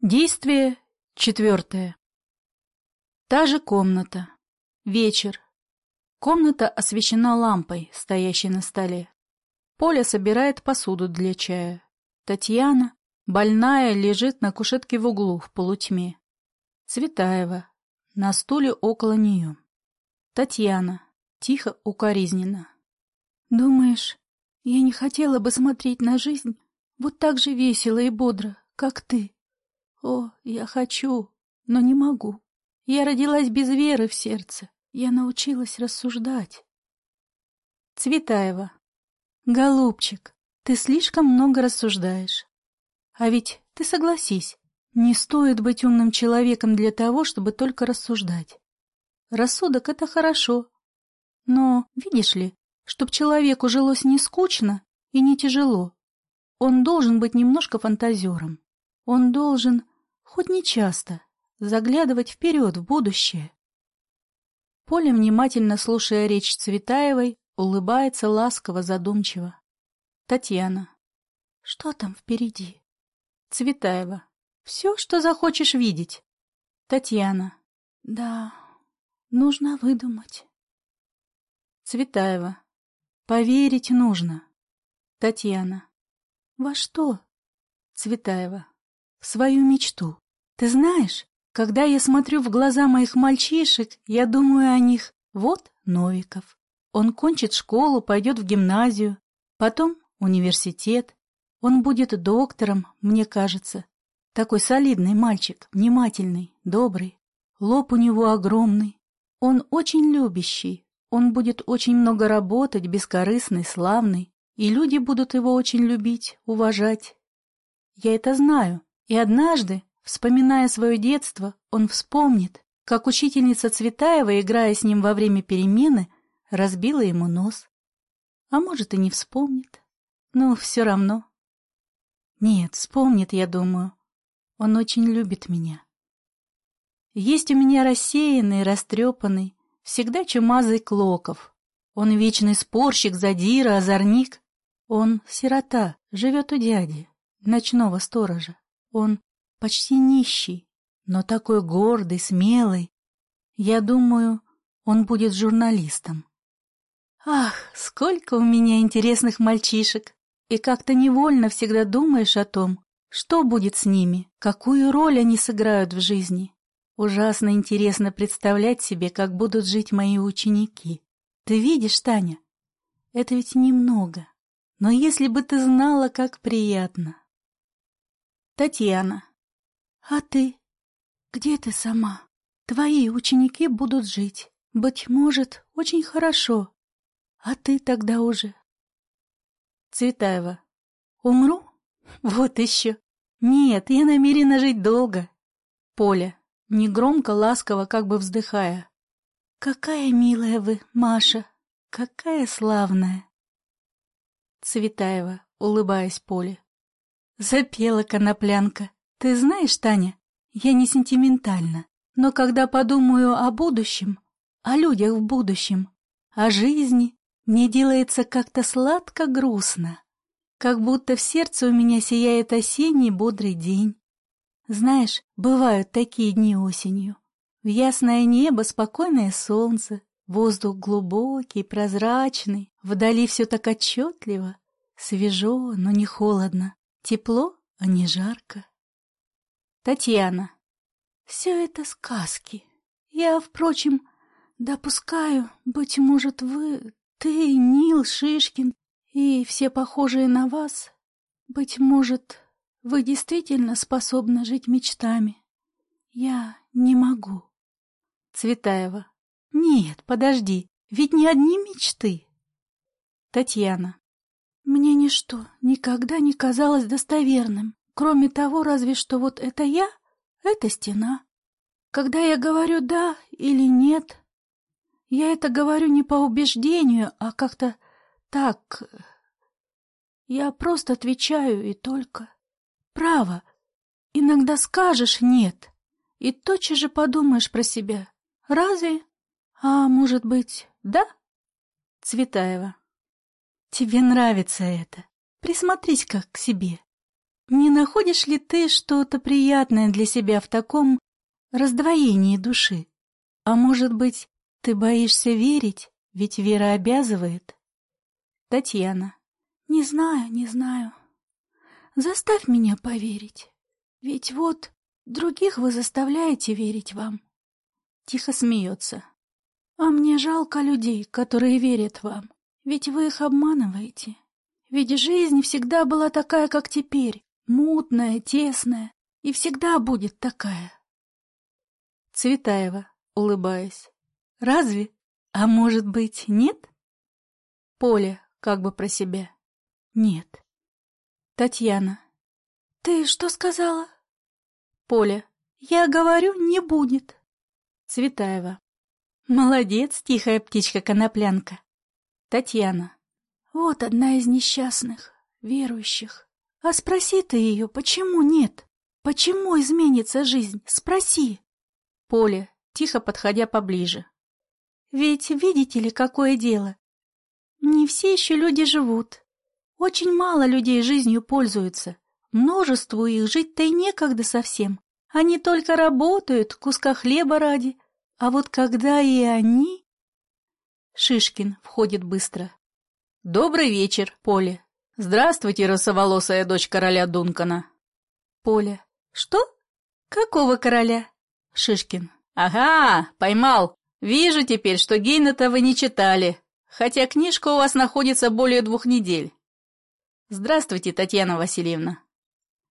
Действие четвертое. Та же комната. Вечер. Комната освещена лампой, стоящей на столе. Поля собирает посуду для чая. Татьяна, больная, лежит на кушетке в углу в полутьме. Цветаева. На стуле около нее. Татьяна. Тихо, укоризненно. «Думаешь, я не хотела бы смотреть на жизнь вот так же весело и бодро, как ты?» О, я хочу, но не могу. Я родилась без веры в сердце. Я научилась рассуждать. Цветаева. Голубчик, ты слишком много рассуждаешь. А ведь ты согласись, не стоит быть умным человеком для того, чтобы только рассуждать. Рассудок — это хорошо. Но, видишь ли, чтоб человеку жилось не скучно и не тяжело, он должен быть немножко фантазером. Он должен, хоть не часто, заглядывать вперед в будущее. Поля, внимательно слушая речь Цветаевой, улыбается ласково, задумчиво. Татьяна. Что там впереди? Цветаева. Все, что захочешь видеть. Татьяна. Да, нужно выдумать. Цветаева. Поверить нужно. Татьяна. Во что? Цветаева свою мечту. Ты знаешь, когда я смотрю в глаза моих мальчишек, я думаю о них. Вот Новиков. Он кончит школу, пойдет в гимназию, потом университет. Он будет доктором, мне кажется. Такой солидный мальчик, внимательный, добрый. Лоб у него огромный. Он очень любящий. Он будет очень много работать, бескорыстный, славный. И люди будут его очень любить, уважать. Я это знаю. И однажды, вспоминая свое детство, он вспомнит, как учительница Цветаева, играя с ним во время перемены, разбила ему нос. А может, и не вспомнит. Ну, все равно. Нет, вспомнит, я думаю. Он очень любит меня. Есть у меня рассеянный, растрепанный, всегда чумазый Клоков. Он вечный спорщик, задира, озорник. Он сирота, живет у дяди, ночного сторожа. Он почти нищий, но такой гордый, смелый. Я думаю, он будет журналистом. Ах, сколько у меня интересных мальчишек! И как-то невольно всегда думаешь о том, что будет с ними, какую роль они сыграют в жизни. Ужасно интересно представлять себе, как будут жить мои ученики. Ты видишь, Таня? Это ведь немного. Но если бы ты знала, как приятно. Татьяна. А ты? Где ты сама? Твои ученики будут жить. Быть может, очень хорошо. А ты тогда уже? Цветаева. Умру? Вот еще. Нет, я намерена жить долго. Поля. Негромко, ласково, как бы вздыхая. Какая милая вы, Маша. Какая славная. Цветаева, улыбаясь Поле. Запела коноплянка. Ты знаешь, Таня, я не сентиментальна, но когда подумаю о будущем, о людях в будущем, о жизни, мне делается как-то сладко-грустно, как будто в сердце у меня сияет осенний бодрый день. Знаешь, бывают такие дни осенью. В ясное небо спокойное солнце, воздух глубокий, прозрачный, вдали все так отчетливо, свежо, но не холодно. Тепло, а не жарко. Татьяна. Все это сказки. Я, впрочем, допускаю, быть может, вы, ты, Нил Шишкин и все похожие на вас, быть может, вы действительно способны жить мечтами. Я не могу. Цветаева. Нет, подожди, ведь не одни мечты. Татьяна. Мне ничто никогда не казалось достоверным, кроме того, разве что вот это я, это стена. Когда я говорю «да» или «нет», я это говорю не по убеждению, а как-то так. Я просто отвечаю и только. Право, иногда скажешь «нет», и тотчас же подумаешь про себя. Разве? А может быть, да? Цветаева. Тебе нравится это. Присмотрись как к себе. Не находишь ли ты что-то приятное для себя в таком раздвоении души? А может быть, ты боишься верить, ведь вера обязывает? Татьяна. Не знаю, не знаю. Заставь меня поверить. Ведь вот других вы заставляете верить вам. Тихо смеется. А мне жалко людей, которые верят вам. Ведь вы их обманываете. Ведь жизнь всегда была такая, как теперь мутная, тесная, и всегда будет такая. Цветаева, улыбаясь. Разве? А может быть, нет? Поля, как бы про себя. Нет. Татьяна. Ты что сказала? Поля. Я говорю, не будет. Цветаева. Молодец, тихая птичка-коноплянка. Татьяна. Вот одна из несчастных, верующих. А спроси ты ее, почему нет? Почему изменится жизнь? Спроси. Поле, тихо подходя поближе. Ведь видите ли, какое дело? Не все еще люди живут. Очень мало людей жизнью пользуются. Множеству их жить-то и некогда совсем. Они только работают, куска хлеба ради. А вот когда и они... Шишкин входит быстро. «Добрый вечер, Поле. «Здравствуйте, росоволосая дочь короля Дункана». Поля. «Что? Какого короля?» Шишкин. «Ага, поймал. Вижу теперь, что Гейната вы не читали, хотя книжка у вас находится более двух недель». «Здравствуйте, Татьяна Васильевна».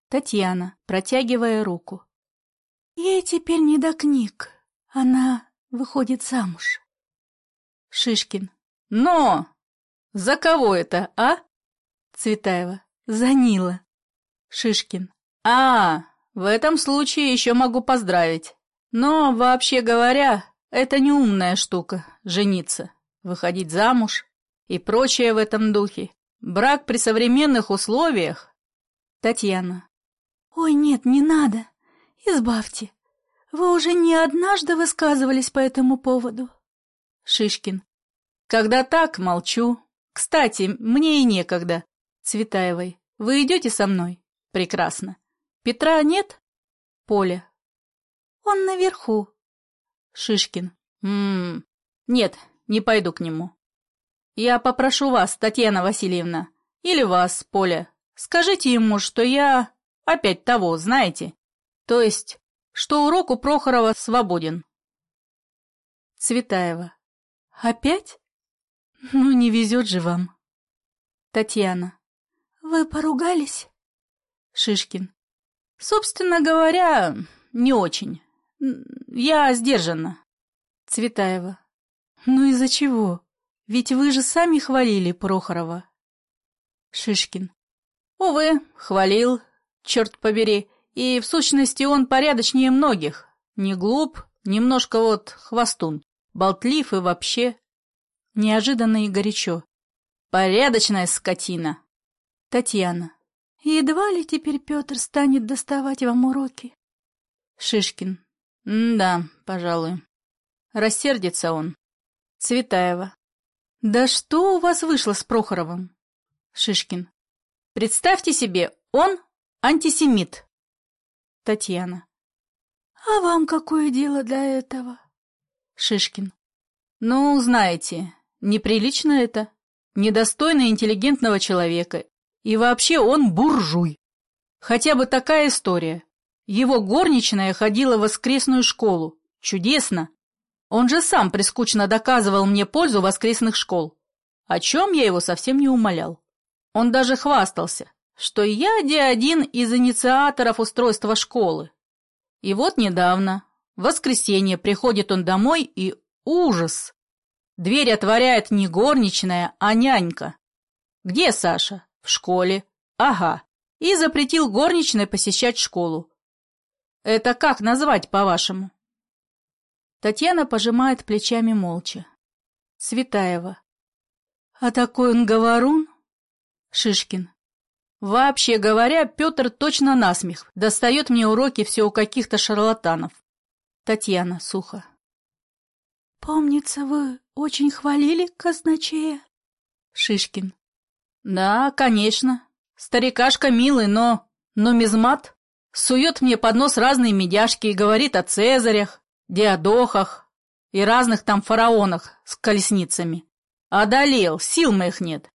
Татьяна, протягивая руку. «Ей теперь не до книг. Она выходит замуж». Шишкин. «Но! За кого это, а?» Цветаева. Занила. Шишкин. А, в этом случае еще могу поздравить. Но, вообще говоря, это не умная штука — жениться, выходить замуж и прочее в этом духе. Брак при современных условиях. Татьяна. Ой, нет, не надо. Избавьте. Вы уже не однажды высказывались по этому поводу. Шишкин. Когда так, молчу. Кстати, мне и некогда. Цветаевой. Вы идете со мной? Прекрасно. Петра нет? Поля. Он наверху. Шишкин. Ммм. Нет, не пойду к нему. Я попрошу вас, Татьяна Васильевна, или вас, Поля, скажите ему, что я опять того, знаете? То есть, что урок у Прохорова свободен. Цветаева. Опять? Ну, не везет же вам. Татьяна. «Вы поругались?» Шишкин. «Собственно говоря, не очень. Я сдержанна». Цветаева. «Ну из-за чего? Ведь вы же сами хвалили Прохорова». Шишкин. «Увы, хвалил, черт побери, и в сущности он порядочнее многих. Не глуп, немножко вот хвостун, болтлив и вообще...» Неожиданно и горячо. «Порядочная скотина!» Татьяна. Едва ли теперь Петр станет доставать вам уроки? Шишкин. да, пожалуй. Рассердится он. Цветаева. Да что у вас вышло с Прохоровым? Шишкин. Представьте себе, он антисемит. Татьяна. А вам какое дело до этого? Шишкин. Ну, знаете, неприлично это. Недостойно интеллигентного человека и вообще он буржуй. Хотя бы такая история. Его горничная ходила в воскресную школу. Чудесно. Он же сам прискучно доказывал мне пользу воскресных школ, о чем я его совсем не умолял. Он даже хвастался, что я де один из инициаторов устройства школы. И вот недавно, в воскресенье, приходит он домой и ужас. Дверь отворяет не горничная, а нянька. «Где Саша?» В школе. Ага. И запретил горничной посещать школу. Это как назвать, по-вашему? Татьяна пожимает плечами молча. Светаева. А такой он говорун? Шишкин. Вообще говоря, Петр точно насмех. Достает мне уроки все у каких-то шарлатанов. Татьяна сухо. Помнится, вы очень хвалили казначея? Шишкин. Да, конечно. Старикашка милый, но... Нумизмат сует мне под нос разные медяшки и говорит о Цезарях, Диадохах и разных там фараонах с колесницами. Одолел, сил моих нет.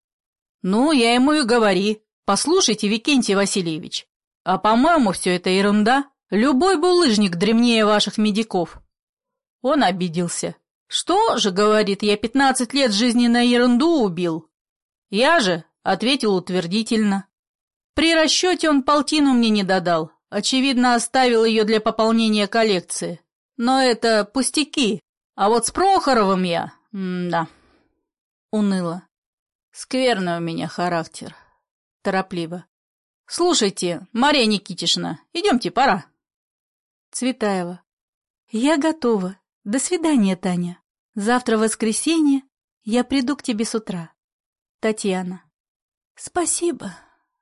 Ну, я ему и говори. Послушайте, Викентий Васильевич, а по-моему все это ерунда. Любой булыжник древнее ваших медиков. Он обиделся. Что же, говорит, я пятнадцать лет жизни на ерунду убил. Я же ответил утвердительно. При расчете он полтину мне не додал. Очевидно, оставил ее для пополнения коллекции. Но это пустяки. А вот с Прохоровым я... М да. Уныло. Скверный у меня характер. Торопливо. Слушайте, Мария Никитишна, идемте, пора. Цветаева. Я готова. До свидания, Таня. Завтра воскресенье. Я приду к тебе с утра. Татьяна. Спасибо.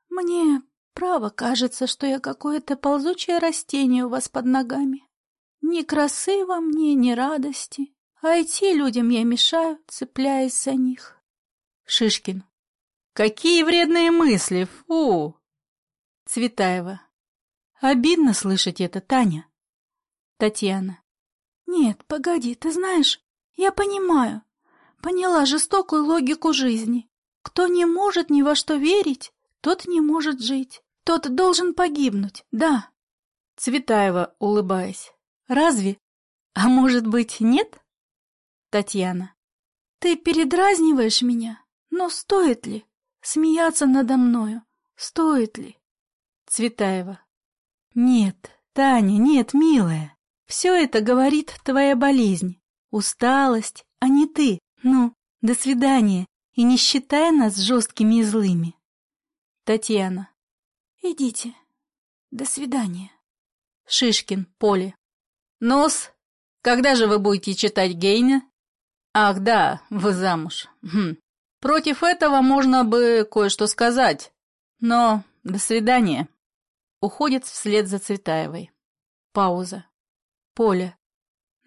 Мне, право, кажется, что я какое-то ползучее растение у вас под ногами. Ни красы во мне, ни радости. А идти людям я мешаю, цепляясь за них. Шишкин. Какие вредные мысли, фу! Цветаева. Обидно слышать это, Таня. Татьяна. Нет, погоди, ты знаешь, я понимаю. Поняла жестокую логику жизни. Кто не может ни во что верить, тот не может жить. Тот должен погибнуть, да. Цветаева, улыбаясь. Разве? А может быть, нет? Татьяна. Ты передразниваешь меня, но стоит ли? Смеяться надо мною, стоит ли? Цветаева. Нет, Таня, нет, милая. Все это говорит твоя болезнь, усталость, а не ты. Ну, до свидания, и не считай нас жесткими и злыми. Татьяна. Идите. До свидания. Шишкин, Поле. Нос, когда же вы будете читать Гейна? Ах, да, вы замуж. Хм. Против этого можно бы кое-что сказать. Но до свидания. Уходит вслед за Цветаевой. Пауза. Поля.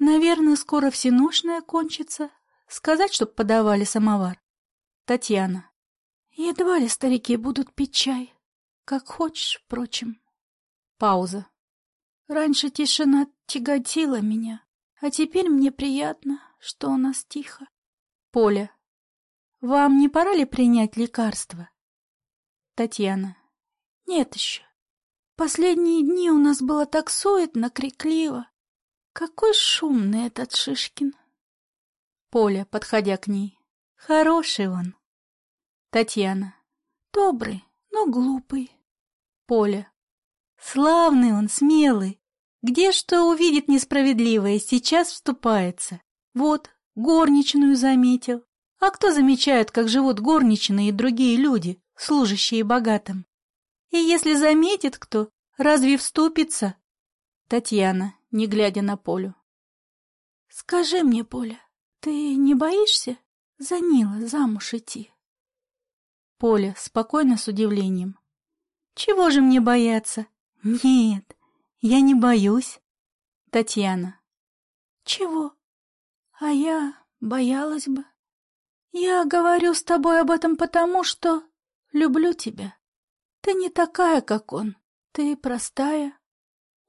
Наверное, скоро всеношная кончится. Сказать, чтоб подавали самовар. Татьяна. Едва ли старики будут пить чай. Как хочешь, впрочем. Пауза. Раньше тишина тяготила меня, а теперь мне приятно, что у нас тихо. Поля. Вам не пора ли принять лекарство? Татьяна. Нет еще. Последние дни у нас было так суетно, крикливо. Какой шумный этот Шишкин. Поля, подходя к ней. Хороший он. Татьяна. Добрый, но глупый. Поля. Славный он, смелый. Где что увидит несправедливое, сейчас вступается. Вот, горничную заметил. А кто замечает, как живут горничные и другие люди, служащие богатым? И если заметит кто, разве вступится? Татьяна, не глядя на Полю. Скажи мне, Поля, ты не боишься за Нила замуж идти? Поля, спокойно с удивлением. Чего же мне бояться? Нет, я не боюсь. Татьяна. Чего? А я боялась бы. Я говорю с тобой об этом потому, что люблю тебя. Ты не такая, как он. Ты простая.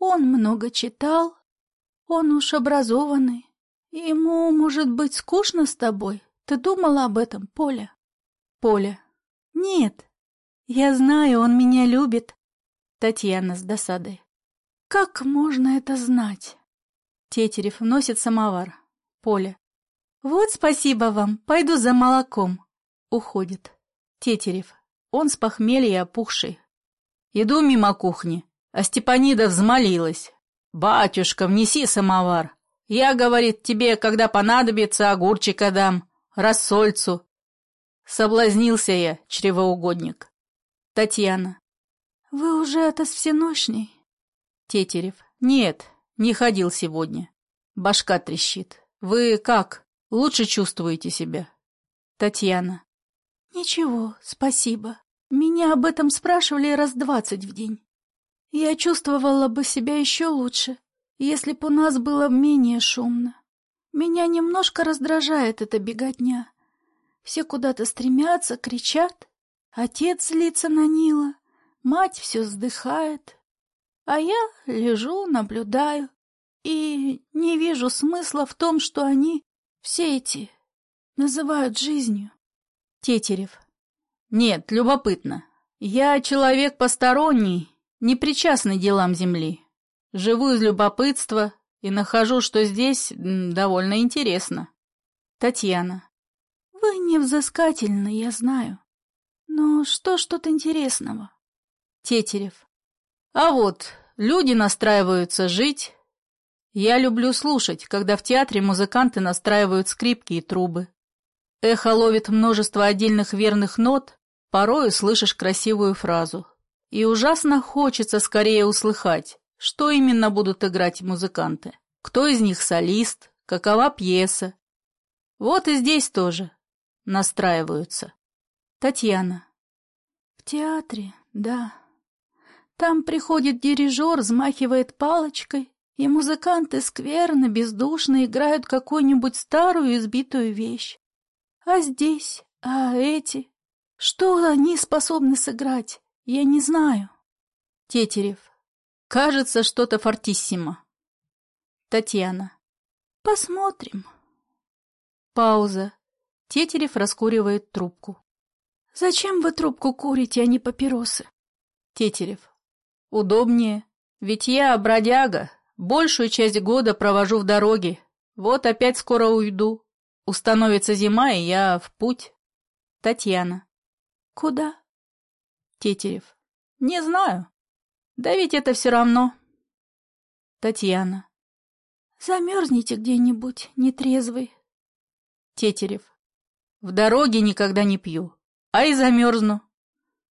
Он много читал. Он уж образованный. Ему, может быть, скучно с тобой. Ты думала об этом, Поля? Поля. Нет. Я знаю, он меня любит. Татьяна с досадой. Как можно это знать? Тетерев носит самовар. Поля. Вот спасибо вам, пойду за молоком. Уходит. Тетерев. Он с похмелья опухший. Иду мимо кухни, а Степанида взмолилась. «Батюшка, внеси самовар. Я, говорит, тебе, когда понадобится, огурчика дам, рассольцу». Соблазнился я, чревоугодник. Татьяна. «Вы уже от всеночней?» Тетерев. «Нет, не ходил сегодня. Башка трещит. Вы как? Лучше чувствуете себя?» Татьяна. «Ничего, спасибо. Меня об этом спрашивали раз двадцать в день. Я чувствовала бы себя еще лучше, если бы у нас было менее шумно. Меня немножко раздражает эта беготня. Все куда-то стремятся, кричат. Отец злится на Нила. Мать все вздыхает, а я лежу, наблюдаю и не вижу смысла в том, что они, все эти, называют жизнью. Тетерев. Нет, любопытно. Я человек посторонний, не причастный делам земли. Живу из любопытства и нахожу, что здесь довольно интересно. Татьяна. Вы невзыскательны, я знаю. Но что ж тут интересного? Тетерев. А вот, люди настраиваются жить. Я люблю слушать, когда в театре музыканты настраивают скрипки и трубы. Эхо ловит множество отдельных верных нот, порою слышишь красивую фразу. И ужасно хочется скорее услыхать, что именно будут играть музыканты. Кто из них солист, какова пьеса. Вот и здесь тоже настраиваются. Татьяна. В театре, да. Там приходит дирижер, взмахивает палочкой, и музыканты скверно, бездушно играют какую-нибудь старую избитую вещь. А здесь, а эти? Что они способны сыграть? Я не знаю. Тетерев. Кажется, что-то фортиссимо. Татьяна. Посмотрим. Пауза. Тетерев раскуривает трубку. Зачем вы трубку курите, а не папиросы? Тетерев. Удобнее. Ведь я бродяга. Большую часть года провожу в дороге. Вот опять скоро уйду. Установится зима, и я в путь. Татьяна. Куда? Тетерев. Не знаю. Да ведь это все равно. Татьяна. Замерзните где-нибудь, нетрезвый. Тетерев. В дороге никогда не пью, а и замерзну.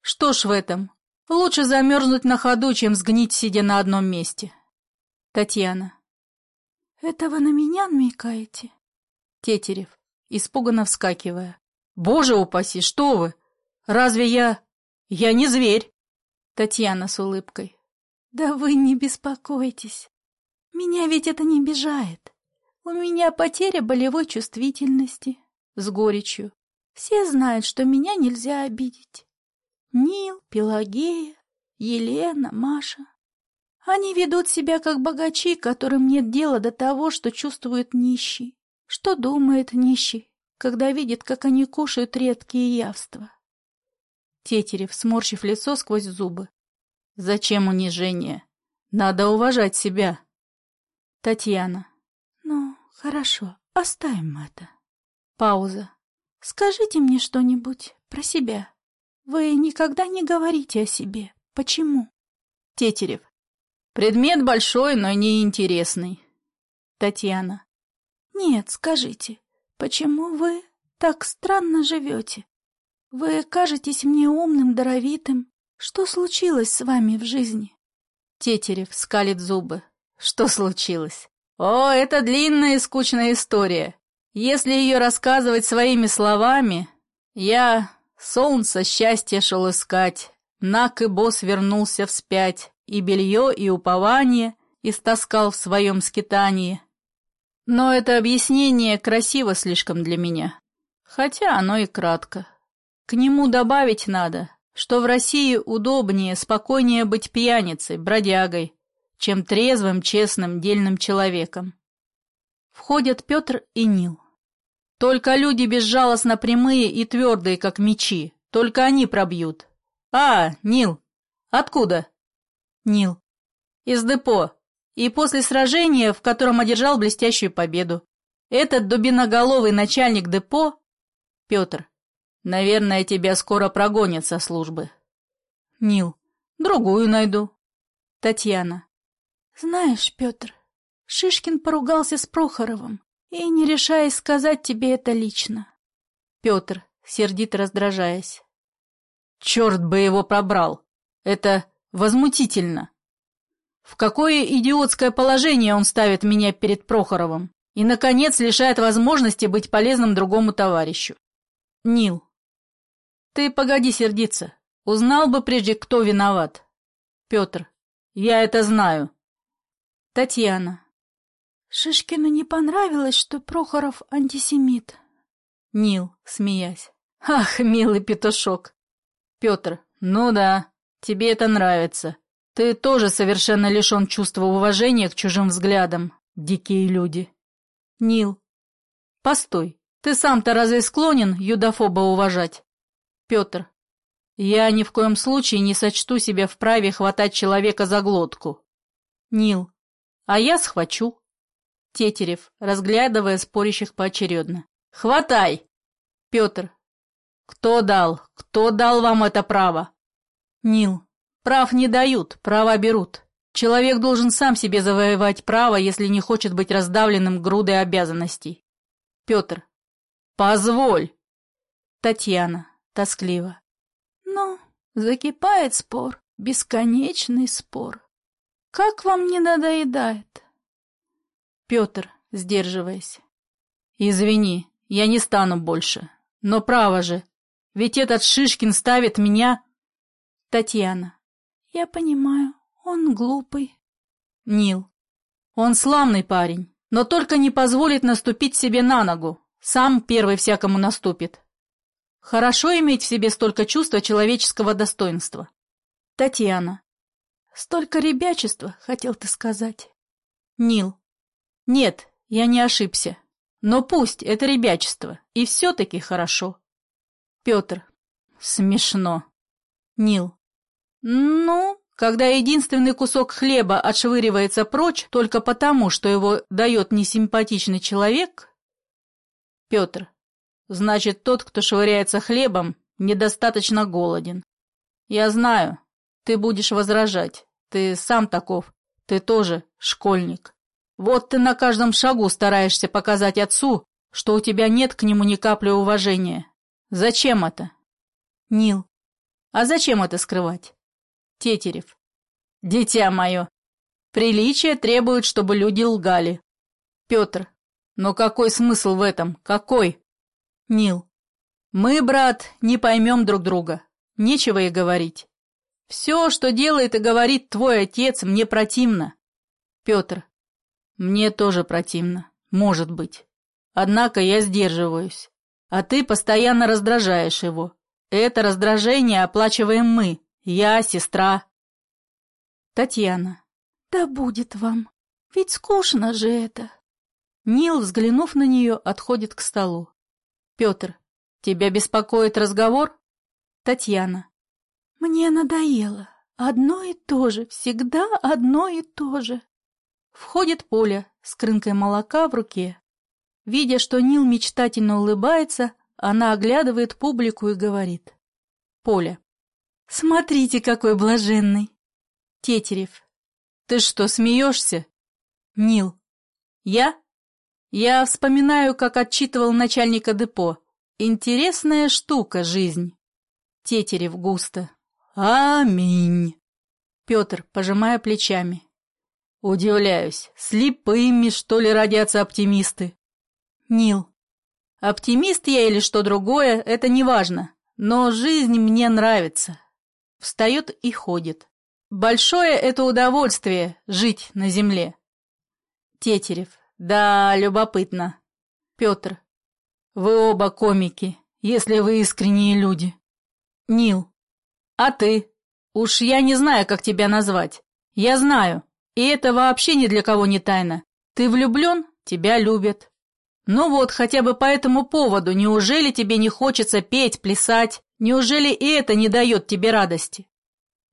Что ж в этом? Лучше замерзнуть на ходу, чем сгнить, сидя на одном месте. Татьяна. Это вы на меня намекаете? Тетерев, испуганно вскакивая. «Боже упаси, что вы! Разве я... я не зверь?» Татьяна с улыбкой. «Да вы не беспокойтесь. Меня ведь это не обижает. У меня потеря болевой чувствительности. С горечью. Все знают, что меня нельзя обидеть. Нил, Пелагея, Елена, Маша. Они ведут себя как богачи, которым нет дела до того, что чувствует нищий. Что думает нищий, когда видит, как они кушают редкие явства? Тетерев, сморщив лицо сквозь зубы. Зачем унижение? Надо уважать себя. Татьяна. Ну, хорошо, оставим это. Пауза. Скажите мне что-нибудь про себя. Вы никогда не говорите о себе. Почему? Тетерев. Предмет большой, но неинтересный. Татьяна. Нет, скажите, почему вы так странно живете? Вы кажетесь мне умным, даровитым. Что случилось с вами в жизни? Тетерев скалит зубы. Что случилось? О, это длинная и скучная история. Если ее рассказывать своими словами, я солнце счастья шел искать, Нак и босс вернулся вспять, и белье, и упование истаскал в своем скитании. Но это объяснение красиво слишком для меня, хотя оно и кратко. К нему добавить надо, что в России удобнее, спокойнее быть пьяницей, бродягой, чем трезвым, честным, дельным человеком. Входят Петр и Нил. Только люди безжалостно прямые и твердые, как мечи, только они пробьют. А, Нил, откуда? Нил. Из депо. И после сражения, в котором одержал блестящую победу. Этот дубиноголовый начальник депо... Петр. Наверное, тебя скоро прогонят со службы. Нил. Другую найду. Татьяна. Знаешь, Петр, Шишкин поругался с Прохоровым и не решаясь сказать тебе это лично. Петр, сердито раздражаясь. Черт бы его пробрал! Это возмутительно. В какое идиотское положение он ставит меня перед Прохоровым и, наконец, лишает возможности быть полезным другому товарищу. Нил. Ты погоди сердиться. Узнал бы прежде, кто виноват. Петр. Я это знаю. Татьяна. Шишкину не понравилось, что Прохоров антисемит. Нил, смеясь. Ах, милый петушок. Петр. Ну да. тебе это нравится. Ты тоже совершенно лишен чувства уважения к чужим взглядам, дикие люди. Нил. Постой, ты сам-то разве склонен юдофоба уважать? Петр. Я ни в коем случае не сочту себя вправе хватать человека за глотку. Нил. А я схвачу. Тетерев, разглядывая спорящих поочередно. Хватай! Петр. Кто дал? Кто дал вам это право? Нил. Прав не дают, права берут. Человек должен сам себе завоевать право, если не хочет быть раздавленным грудой обязанностей. Петр. Позволь. Татьяна, тоскливо. Ну, закипает спор, бесконечный спор. Как вам не надоедает? Петр, сдерживаясь. Извини, я не стану больше. Но право же, ведь этот Шишкин ставит меня... Татьяна. Я понимаю, он глупый. Нил. Он славный парень, но только не позволит наступить себе на ногу. Сам первый всякому наступит. Хорошо иметь в себе столько чувства человеческого достоинства. Татьяна. Столько ребячества, хотел ты сказать. Нил. Нет, я не ошибся. Но пусть это ребячество, и все-таки хорошо. Петр. Смешно. Нил. Ну, когда единственный кусок хлеба отшвыривается прочь только потому, что его дает несимпатичный человек... Петр. Значит, тот, кто швыряется хлебом, недостаточно голоден. Я знаю, ты будешь возражать. Ты сам таков. Ты тоже школьник. Вот ты на каждом шагу стараешься показать отцу, что у тебя нет к нему ни капли уважения. Зачем это? Нил. А зачем это скрывать? Тетерев. Дитя мое, приличие требует, чтобы люди лгали. Петр. Но какой смысл в этом? Какой? Нил. Мы, брат, не поймем друг друга. Нечего и говорить. Все, что делает и говорит твой отец, мне противно. Петр. Мне тоже противно. Может быть. Однако я сдерживаюсь. А ты постоянно раздражаешь его. Это раздражение оплачиваем мы, я, сестра. Татьяна. Да будет вам. Ведь скучно же это. Нил, взглянув на нее, отходит к столу. Петр. Тебя беспокоит разговор? Татьяна. Мне надоело. Одно и то же, всегда одно и то же. Входит Поля с крынкой молока в руке. Видя, что Нил мечтательно улыбается, она оглядывает публику и говорит. Поля. Смотрите, какой блаженный. Тетерев. Ты что, смеешься? Нил. Я? Я вспоминаю, как отчитывал начальника депо. Интересная штука жизнь. Тетерев густо. Аминь. Петр, пожимая плечами. Удивляюсь, слепыми, что ли, родятся оптимисты? Нил. Оптимист я или что другое, это не важно. Но жизнь мне нравится. Встает и ходит. Большое это удовольствие — жить на земле. Тетерев. Да, любопытно. Петр. Вы оба комики, если вы искренние люди. Нил. А ты? Уж я не знаю, как тебя назвать. Я знаю. И это вообще ни для кого не тайна. Ты влюблен, тебя любят. Ну вот, хотя бы по этому поводу, неужели тебе не хочется петь, плясать? Неужели и это не дает тебе радости?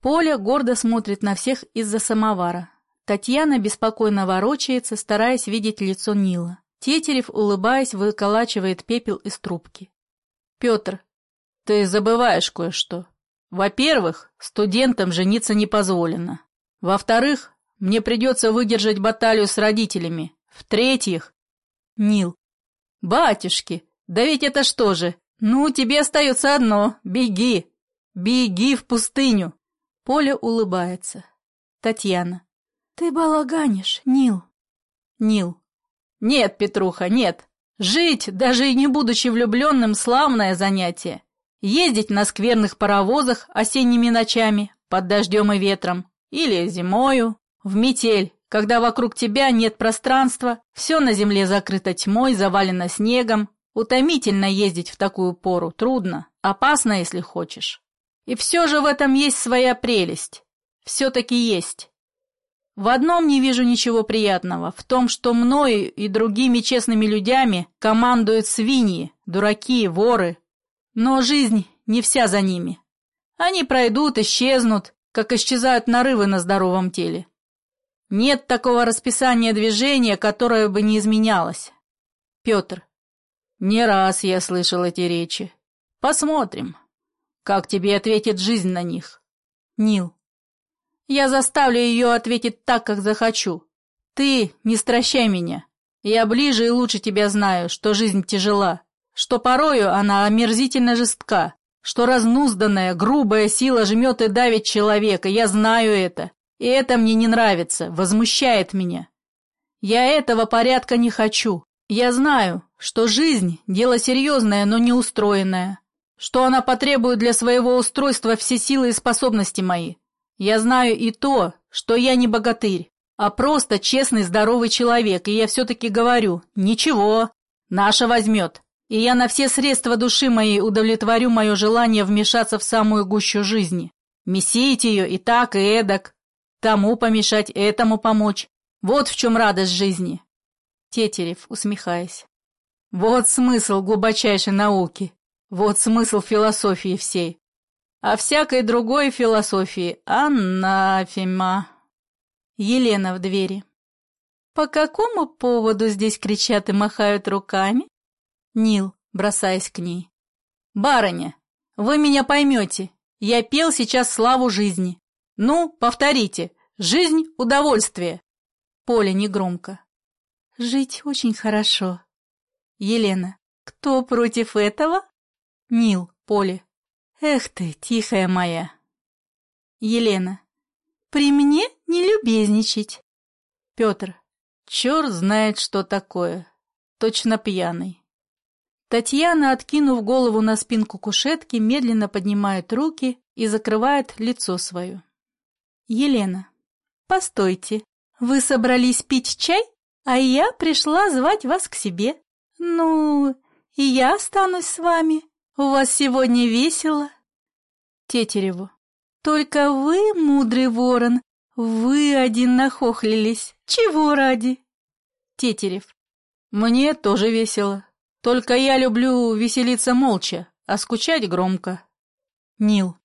Поля гордо смотрит на всех из-за самовара. Татьяна беспокойно ворочается, стараясь видеть лицо Нила. Тетерев, улыбаясь, выколачивает пепел из трубки. Петр, ты забываешь кое-что. Во-первых, студентам жениться не позволено. Во-вторых, мне придется выдержать баталию с родителями. В-третьих, Нил. Батюшки, да ведь это что же? Ну, тебе остается одно. Беги. Беги в пустыню. Поля улыбается. Татьяна. Ты балаганишь, Нил. Нил. Нет, Петруха, нет. Жить, даже и не будучи влюбленным, славное занятие. Ездить на скверных паровозах осенними ночами, под дождем и ветром, или зимою, в метель, когда вокруг тебя нет пространства, все на земле закрыто тьмой, завалено снегом. Утомительно ездить в такую пору, трудно, опасно, если хочешь. И все же в этом есть своя прелесть. Все-таки есть. В одном не вижу ничего приятного, в том, что мною и другими честными людьми командуют свиньи, дураки, воры. Но жизнь не вся за ними. Они пройдут, исчезнут, как исчезают нарывы на здоровом теле. Нет такого расписания движения, которое бы не изменялось. Петр. Не раз я слышал эти речи. Посмотрим, как тебе ответит жизнь на них. Нил. Я заставлю ее ответить так, как захочу. Ты не стращай меня. Я ближе и лучше тебя знаю, что жизнь тяжела, что порою она омерзительно жестка, что разнузданная, грубая сила жмет и давит человека, я знаю это. И это мне не нравится, возмущает меня. Я этого порядка не хочу. Я знаю, что жизнь – дело серьезное, но не устроенное, что она потребует для своего устройства все силы и способности мои. Я знаю и то, что я не богатырь, а просто честный здоровый человек, и я все-таки говорю, ничего, наша возьмет, и я на все средства души моей удовлетворю мое желание вмешаться в самую гущу жизни, месить ее и так, и эдак, тому помешать, этому помочь. Вот в чем радость жизни. Тетерев, усмехаясь. Вот смысл глубочайшей науки, вот смысл философии всей. А всякой другой философии анафема. Елена в двери. По какому поводу здесь кричат и махают руками? Нил, бросаясь к ней. «Барыня, вы меня поймете. Я пел сейчас славу жизни. Ну, повторите. Жизнь — удовольствие». Поля негромко. «Жить очень хорошо». Елена. «Кто против этого?» Нил, Поле. «Эх ты, тихая моя». Елена. «При мне не любезничать». Петр. Черт знает, что такое. Точно пьяный. Татьяна, откинув голову на спинку кушетки, медленно поднимает руки и закрывает лицо свое. Елена. «Постойте, вы собрались пить чай, а я пришла звать вас к себе. Ну, и я останусь с вами. У вас сегодня весело». Тетереву. «Только вы, мудрый ворон, вы один нахохлились. Чего ради?» Тетерев. «Мне тоже весело. Только я люблю веселиться молча, а скучать громко. Нил.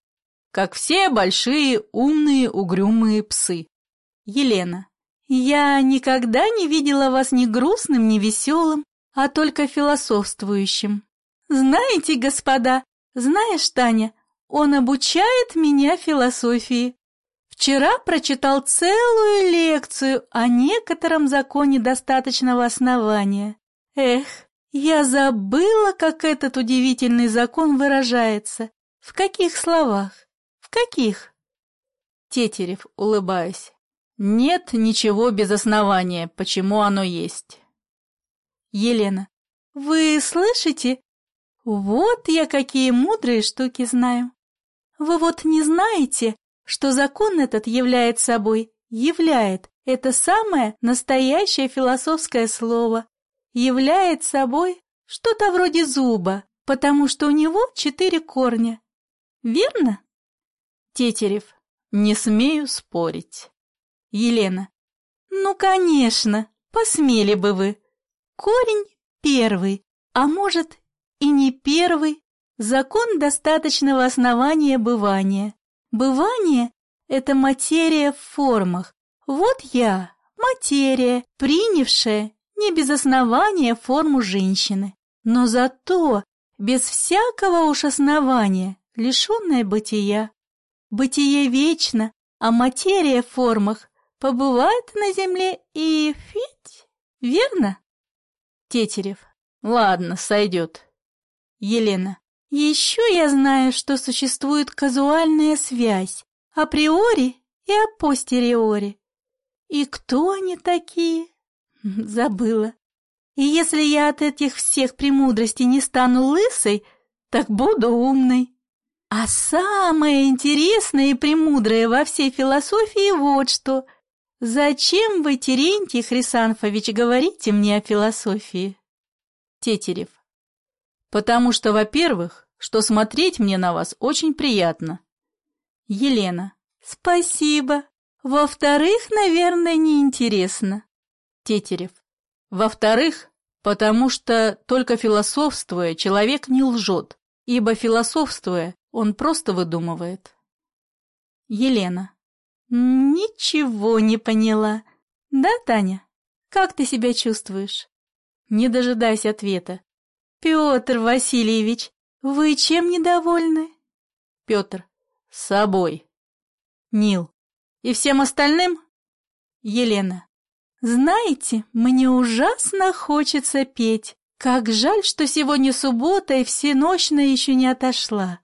Как все большие, умные, угрюмые псы. Елена. Я никогда не видела вас ни грустным, ни веселым, а только философствующим. Знаете, господа, знаешь, Таня, он обучает меня философии. Вчера прочитал целую лекцию о некотором законе достаточного основания. Эх, я забыла, как этот удивительный закон выражается. В каких словах? В каких? Тетерев, улыбаясь. Нет ничего без основания, почему оно есть. Елена. Вы слышите? Вот я какие мудрые штуки знаю. Вы вот не знаете, что закон этот являет собой, являет, это самое настоящее философское слово, являет собой что-то вроде зуба, потому что у него четыре корня. Верно? Тетерев. Не смею спорить. Елена. Ну, конечно, посмели бы вы. Корень первый, а может и не первый. Закон достаточного основания бывания. Бывание — это материя в формах. Вот я, материя, принявшая не без основания форму женщины, но зато без всякого уж основания, лишенное бытия. Бытие вечно, а материя в формах побывает на земле и фить, верно? Тетерев. Ладно, сойдет. Елена. Еще я знаю, что существует казуальная связь априори и апостериори. И кто они такие? Забыла. И если я от этих всех премудростей не стану лысой, так буду умной. А самое интересное и премудрое во всей философии вот что. Зачем вы, Терентий Хрисанфович, говорите мне о философии? Тетерев. Потому что, во-первых, что смотреть мне на вас очень приятно, Елена. Спасибо. Во-вторых, наверное, неинтересно. Тетерев. Во-вторых, потому что только философствуя человек не лжет, ибо философствуя он просто выдумывает. Елена. Ничего не поняла. Да, Таня? Как ты себя чувствуешь? Не дожидаясь ответа. Петр Васильевич, вы чем недовольны? Петр. С собой. Нил. И всем остальным? Елена. Знаете, мне ужасно хочется петь. Как жаль, что сегодня суббота и всеночная еще не отошла.